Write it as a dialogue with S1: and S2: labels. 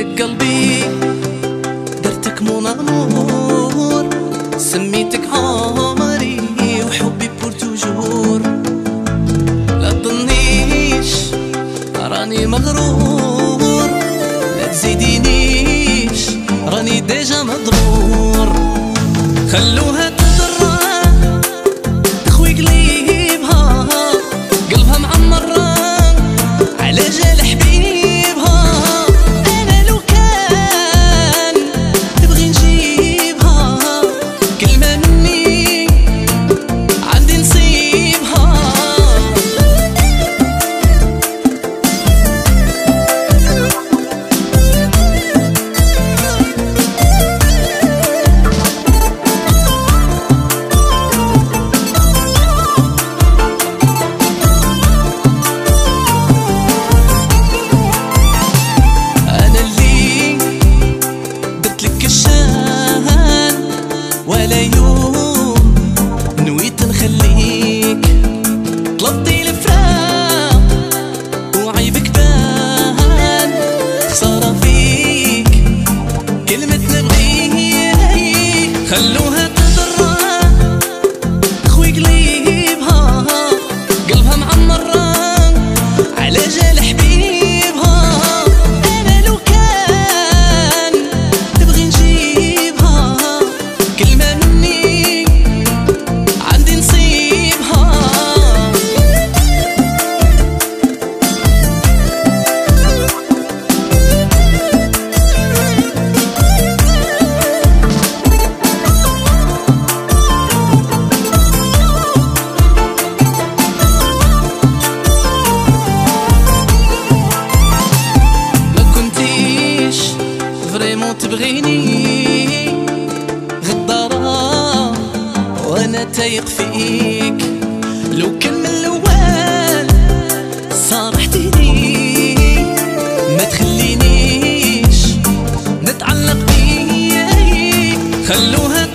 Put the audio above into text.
S1: قلبي درتك mon سميتك عمري وحبي pour toujours لا تظنيش راني مغرور لا تزيدينيش راني déjà مضرور. خلوها ولا يوم نويت نخليك. طلبتي الفراق وعيبك بان خسارة فيك كلمة نبغيك خلوها تبغيني غدارة وأنا تايق فيك. لو كان من الأول صارحتيني ما تخلينيش نتعلق بيك. خلوها